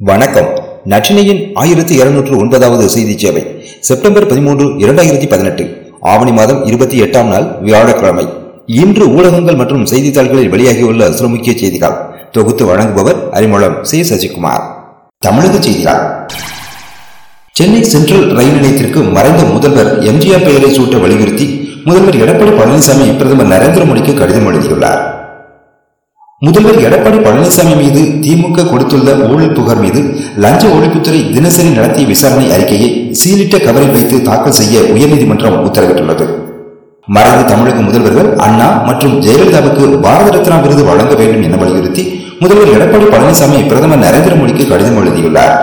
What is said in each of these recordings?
வணக்கம். நற்றினையின் ஆயிரத்தி இருநூற்று ஒன்பதாவது செய்தி சேவை செப்டம்பர் பதிமூன்று இரண்டாயிரத்தி பதினெட்டு ஆவணி மாதம் இருபத்தி எட்டாம் நாள் வியாழக்கிழமை. இன்று ஊடகங்கள் மற்றும் செய்தித்தாள்களில் வெளியாகியுள்ள சில முக்கிய செய்திகள். தொகுத்து வழங்குபவர் அறிமுகம் சி. சசிகுமார். தமிழக செய்திகள். சென்னை சென்ட்ரல் ரயில் நிலையத்திற்கு மறைந்த முதல்வர் எம்ஜிஆர் பெயரை சூட்ட வலியுறுத்தி முதல்வர் எடப்பாடி பழனிசாமி பிரதமர் நரேந்திர மோடிக்கு கடிதம் எழுதியுள்ளார். முதல்வர் எடப்பாடி பழனிசாமி மீது திமுக கொடுத்துள்ள ஊழல் புகார் மீது லஞ்ச ஒழிப்புத்துறை தினசரி நடத்திய விசாரணை அறிக்கையை சீலிட்ட கவரில் வைத்து தாக்கல் செய்ய உயர்நீதிமன்றம் உத்தரவிட்டுள்ளது. மறைந்த தமிழக முதல்வர்கள் அண்ணா மற்றும் ஜெயலலிதாவுக்கு பாரத ரத்னா விருது வழங்க வேண்டும் என வலியுறுத்தி முதல்வர் எடப்பாடி பழனிசாமி பிரதமர் நரேந்திர மோடிக்கு கடிதம் எழுதியுள்ளார்.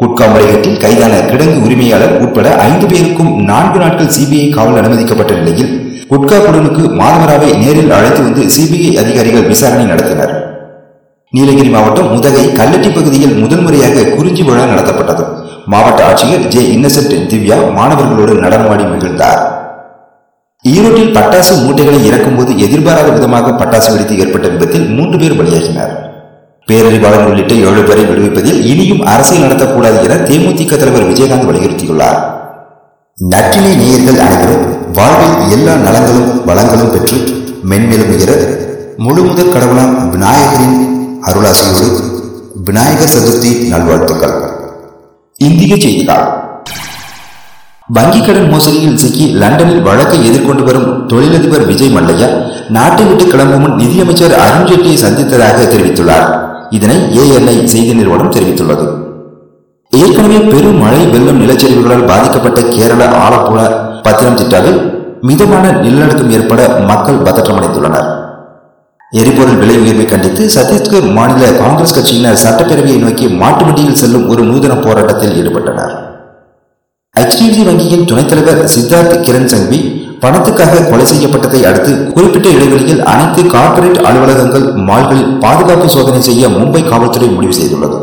குட்கா முறைகேட்டில் கைதான கிடங்கு உரிமையாளர் உட்பட ஐந்து பேருக்கும் நான்கு நாட்கள் சிபிஐ காவல் அனுமதிக்கப்பட்ட நிலையில் குட்கா குடனுக்கு மாதவராவை நேரில் அழைத்து வந்து சிபிஐ அதிகாரிகள் விசாரணை நடத்தினர். நீலகிரி மாவட்டம் முதகை கல்லட்டி பகுதியில் முதன்முறையாக குறிஞ்சி விழா நடத்தப்பட்டது. மாவட்ட ஆட்சியர் ஜே இன்னசென்ட் திவ்யா மாணவர்களோடு நடனமாடி மகிழ்ந்தார். ஈரோட்டில் பட்டாசு மூட்டைகளை இறக்கும்போது எதிர்பாராத விதமாக பட்டாசு வெடித்து ஏற்பட்ட விபத்தில் மூன்று பேர் பலியாகினர். பேரறிவாளன் உள்ளிட்ட ஏழு பேரை விடுவிப்பதில் இனியும் அரசியல் நடத்தக்கூடாது என தேமுதிக தலைவர் விஜயகாந்த் வலியுறுத்தியுள்ளார். நற்றினை நேயர்கள் அனைவரும் வாழ்வில் எல்லா நலங்களும் வளங்களும் பெற்று மென்மேலும் உயர முழுமுதற் கடவுளாம் விநாயகரின் அருளாசியோடு விநாயகர் சதுர்த்தி நல்வாழ்த்துக்கள். இந்திய செய்திகள். வங்கிக் கடன் மோசடியில் சிக்கி லண்டனில் வழக்கை எதிர்கொண்டு வரும் தொழிலதிபர் விஜய் மல்லையா நாட்டை விட்டு கிளம்பும் முன் நிதியமைச்சர் அருண்ஜேட்லியை சந்தித்ததாக தெரிவித்துள்ளார். இதனை ஏஎன்ஐ செய்தி நிறுவனம் தெரிவித்துள்ளது. ஏற்கனவே பெரும் மழை வெள்ளம் நிலச்சரிவுகளால் பாதிக்கப்பட்ட கேரள ஆலப்புழா பத்தனம்திட்டாவில் மிதமான நிலநடுக்கம் ஏற்பட மக்கள் பதற்றமடைந்துள்ளனர். எரிபொருள் விலை உயர்வை கண்டித்து சத்தீஸ்கர் மாநில காங்கிரஸ் கட்சியினர் சட்டப்பேரவையை நோக்கி மாட்டு வண்டியில் செல்லும் ஒரு நூதன போராட்டத்தில் ஈடுபட்டனர். ஹெச்டிஎஃப்சி வங்கியின் துணைத் தலைவர் சித்தார்த் கிரண் சங்வி பணத்துக்காக கொலை செய்யப்பட்டதை அடுத்து குறிப்பிட்ட இடைவெளியில் அனைத்து கார்ப்பரேட் அலுவலகங்கள் மால்களில் பாதுகாப்பு சோதனை செய்ய மும்பை காவல்துறை முடிவு செய்துள்ளது.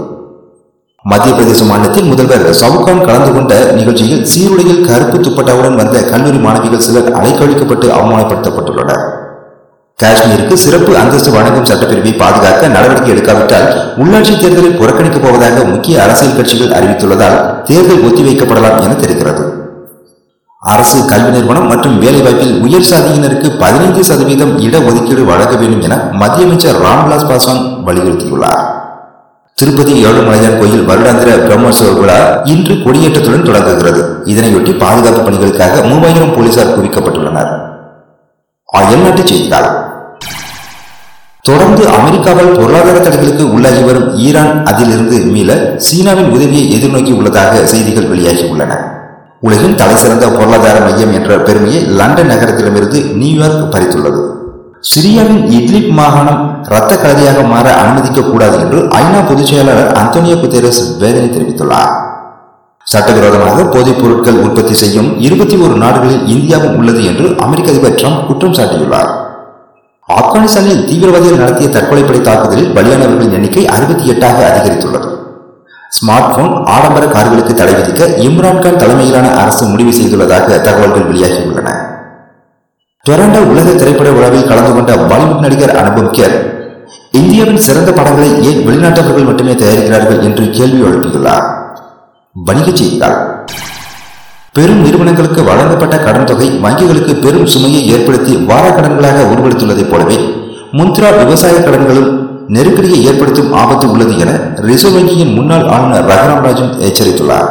மத்திய பிரதேச மாநிலத்தில் முதல்வர் சவுகான் கலந்து கொண்ட நிகழ்ச்சியில் சீருடையில் கருப்பு துப்பட்டாவுடன் வந்த கல்லூரி மாணவிகள் சிலர் அலைக்கழிக்கப்பட்டு அவமானப்படுத்தப்பட்டுள்ளனர். காஷ்மீருக்கு சிறப்பு அந்தஸ்து வழங்கும் சட்டப்பிரிவை பாதுகாக்க நடவடிக்கை எடுக்காவிட்டால் உள்ளாட்சி தேர்தலை புறக்கணிக்கப் போவதாக முக்கிய அரசியல் கட்சிகள் அறிவித்துள்ளதால் தேர்தல் ஒத்திவைக்கப்படலாம் என தெரிகிறது. அரசு கல்வி நிறுவனம் மற்றும் வேலைவாய்ப்பில் உயர் சாதியினருக்கு பதினைந்து சதவீதம் இடஒதுக்கீடு வழங்க வேண்டும் என மத்திய அமைச்சர் ராம்விலாஸ் பாஸ்வான் வலியுறுத்தியுள்ளார். திருப்பதி ஏழுமலையான் கோயில் வருடாந்திர பிரம்மோற்சவ விழா இன்று கொடியேற்றத்துடன் தொடங்குகிறது. இதனையொட்டி பாதுகாப்பு பணிகளுக்காக மூவாயிரம் போலீசார் குவிக்கப்பட்டுள்ளனர் அயல்நாட்டு செய்திகள். தொடர்ந்து அமெரிக்காவால் பொருளாதார தடைகளுக்கு உள்ளாகி வரும் ஈரான் அதிலிருந்து மீள சீனாவின் உதவியை எதிர்நோக்கி உள்ளதாக செய்திகள் வெளியாகியுள்ளன உலகின் தலைசிறந்த பொருளாதார மையம் என்ற பெருமையை லண்டன் நகரத்திடமிருந்து நியூயார்க் பறித்துள்ளது. சிரியாவின் இட்லிப் மாகாணம் இரத்த கலதியாக மாற அனுமதிக்க கூடாது என்று ஐநா பொதுச் செயலாளர் அந்தோனியோ குத்தேரஸ் வேதனை தெரிவித்துள்ளார். சட்டவிரோதமாக போதைப் பொருட்கள் உற்பத்தி செய்யும் இருபத்தி ஒரு நாடுகளில் இந்தியாவும் உள்ளது என்று அமெரிக்க அதிபர் ட்ரம்ப் குற்றம் சாட்டியுள்ளார். ஆப்கானிஸ்தானில் தீவிரவாதிகள் நடத்திய தற்கொலைப்படை தாக்குதலில் பலியானவர்களின் எண்ணிக்கை அறுபத்தி எட்டாக அதிகரித்துள்ளது. ஸ்மார்ட் போன் ஆடம்பர கார்களுக்கு தடை விதிக்க இம்ரான்கான் தலைமையிலான அரசு முடிவு செய்துள்ளதாக தகவல்கள் வெளியாகியுள்ளன. டொரண்டோ உலக திரைப்பட விழாவில் கலந்து கொண்ட பாலிவுட் நடிகர் அனுபம் கேர் இந்தியாவின் சிறந்த படங்களை ஏன் வெளிநாட்டவர்கள் மட்டுமே தயாரிக்கிறார்கள் என்று கேள்வி எழுப்பியுள்ளார். வணிகச் செய்திகள். பெரும் நிறுவனங்களுக்கு வழங்கப்பட்ட கடன் தொகை வங்கிகளுக்கு பெரும் சுமையை ஏற்படுத்தி வார கடன்களாக உருவெடுத்துள்ளதைப் போலவே முந்த்ரா விவசாய கடன்களும் நெருக்கடியை ஏற்படுத்தும் ஆபத்து உள்ளது என ரிசர்வ் வங்கியின் முன்னாள் ஆளுநர் ரகுராம் ராஜன் எச்சரித்துள்ளார்.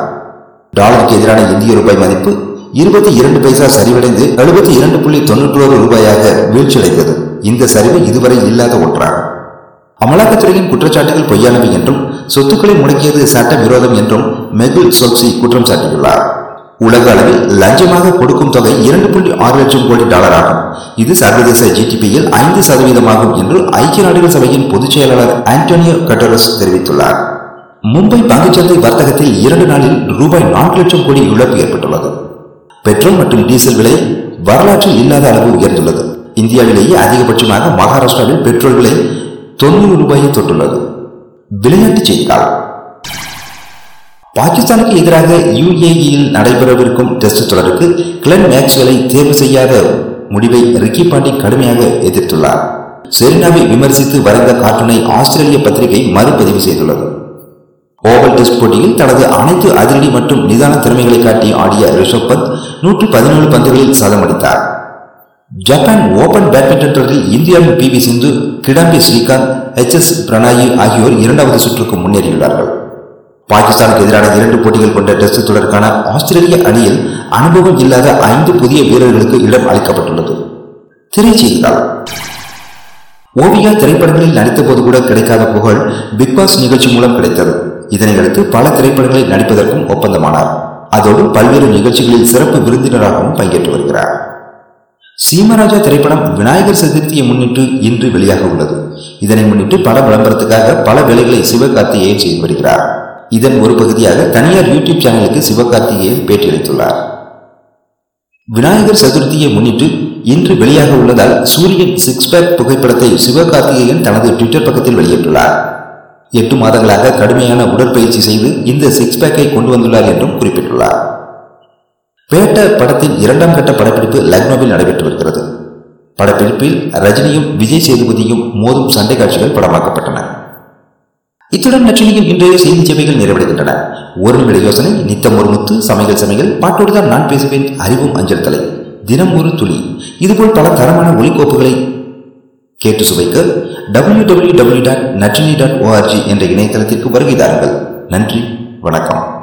டாலருக்கு எதிரான இந்திய ரூபாய் மதிப்பு இருபத்தி இரண்டு பைசா சரிவடைந்து எழுபத்தி இரண்டு புள்ளி தொன்னூற்றி ஒரு ரூபாயாக வீழ்ச்சியடைந்தது. இந்த சரிவு இதுவரை இல்லாத ஒன்றாகும். அமலாக்கத்துறையின் குற்றச்சாட்டுகள் பொய்யானவை என்றும் சொத்துக்களை முடக்கியது சட்ட விரோதம் என்றும் மெகுல் சோப்சி குற்றம் சாட்டியுள்ளார். உலக அளவில் லஞ்சமாக கொடுக்கும் தொகை இரண்டு புள்ளி ஆறு லட்சம் கோடி டாலர் ஆகும் இது சர்வதேச ஜிடிபியில் ஐந்து சதவீதமாகும் என்று ஐக்கிய நாடுகள் சபையின் பொதுச் செயலாளர் ஆண்டோனியோ கட்டரஸ் தெரிவித்துள்ளார். மும்பை பங்குச்சந்தை வர்த்தகத்தில் இரண்டு நாளில் ரூபாய் நான்கு லட்சம் கோடி இழப்பு ஏற்பட்டுள்ளது. பெட்ரோல் மற்றும் டீசல் விலை வரலாற்றில் இல்லாத அளவு உயர்ந்துள்ளது. இந்தியாவிலேயே அதிகபட்சமாக மகாராஷ்டிராவில் பெட்ரோல் விலை தொண்ணூறு ரூபாயை தொட்டுள்ளது. விளையாட்டுச் செய்திகள். பாகிஸ்தானுக்கு எதிராக யுஏஇயில் நடைபெறவிருக்கும் டெஸ்ட் தொடருக்கு கிளன் மேக்ஸ்வெலை தேர்வு செய்யாத முடிவை ரிக்கி பாண்டி கடுமையாக எதிர்த்துள்ளார். செரினாவை விமர்சித்து வரைந்த கார்ட்டூனை ஆஸ்திரேலிய பத்திரிகை மறுபதிவு செய்துள்ளது. ஓவல் டெஸ்ட் போட்டியில் தனது அனைத்து அதிரடி மற்றும் நிதான திறமைகளை காட்டி ஆடிய ரிஷப் பந்த் நூற்று பதினேழு பந்துகளில் சதம் அடித்தார். ஜப்பான் ஓபன் பேட்மிண்டன் தொடரில் இந்தியாவின் P V Sindhu Kidambi Srikanth H S Prannoy ஆகியோர் இரண்டாவது சுற்றுக்கு முன்னேறியுள்ளார்கள். பாகிஸ்தானுக்கு எதிரான இரண்டு போட்டிகள் கொண்ட டெஸ்ட் தொடருக்கான ஆஸ்திரேலிய அணியில் அனுபவம் இல்லாத ஐந்து புதிய வீரர்களுக்கு இடம் அளிக்கப்பட்டுள்ளது. திரைச்செய்திகள் ஓவியா திரைப்படங்களில் நடித்த போது கூட கிடைக்காத புகழ் பிக்பாஸ் நிகழ்ச்சி மூலம் கிடைத்தது. இதனை அடுத்து பல திரைப்படங்களில் நடிப்பதற்கும் ஒப்பந்தமானார். அதோடு பல்வேறு நிகழ்ச்சிகளில் சிறப்பு விருந்தினராகவும் பங்கேற்று வருகிறார். சீமராஜா திரைப்படம் விநாயகர் சதுர்த்தியை முன்னிட்டு இன்று வெளியாக உள்ளது. இதனை முன்னிட்டு பல விளம்பரத்துக்காக பல வேலைகளை சிவகார்த்திகேயன் செய்து வருகிறார். இதன் ஒரு பகுதியாக தனியார் யூடியூப் சேனலுக்கு சிவகார்த்திகேயன் பேட்டியளித்துள்ளார். விநாயகர் சதுர்த்தியை முன்னிட்டு இன்று வெளியாக உள்ளதால் சூரியன் சிக்ஸ் பேக் புகைப்படத்தை சிவகார்த்திகேயன் தனது ட்விட்டர் பக்கத்தில் வெளியிட்டுள்ளார். எட்டு மாதங்களாக கடுமையான உடற்பயிற்சி செய்து இந்த சிக்ஸ் பேக்கை கொண்டு வந்துள்ளார் என்றும் குறிப்பிட்டுள்ளார். பேட்ட படத்தின் இரண்டாம் கட்ட படப்பிடிப்பு லக்னோவில் நடைபெற்று வருகிறது. படப்பிடிப்பில் ரஜினியும் விஜய் சேதுபதியும் மோதும் சண்டை காட்சிகள் படமாக்கப்பட்டன. இத்துடன் நச்சினியின் இன்றைய செய்தி சேவைகள் நிறைவடைகின்றன. ஒரு நிமிட யோசனை நித்தம் ஒரு முத்து சமையல் சமையல் பாட்டோடு தான் நான் பேசுவேன் அறிவும் அஞ்சல் தலை தினம் ஒரு துளி. இதுபோல் பல தரமான ஒலிக்கோப்புகளை கேட்டு சுவைக்க W W W dot Nachini dot ORG என்ற இணையதளத்திற்கு வருகை தாருங்கள் நன்றி வணக்கம்.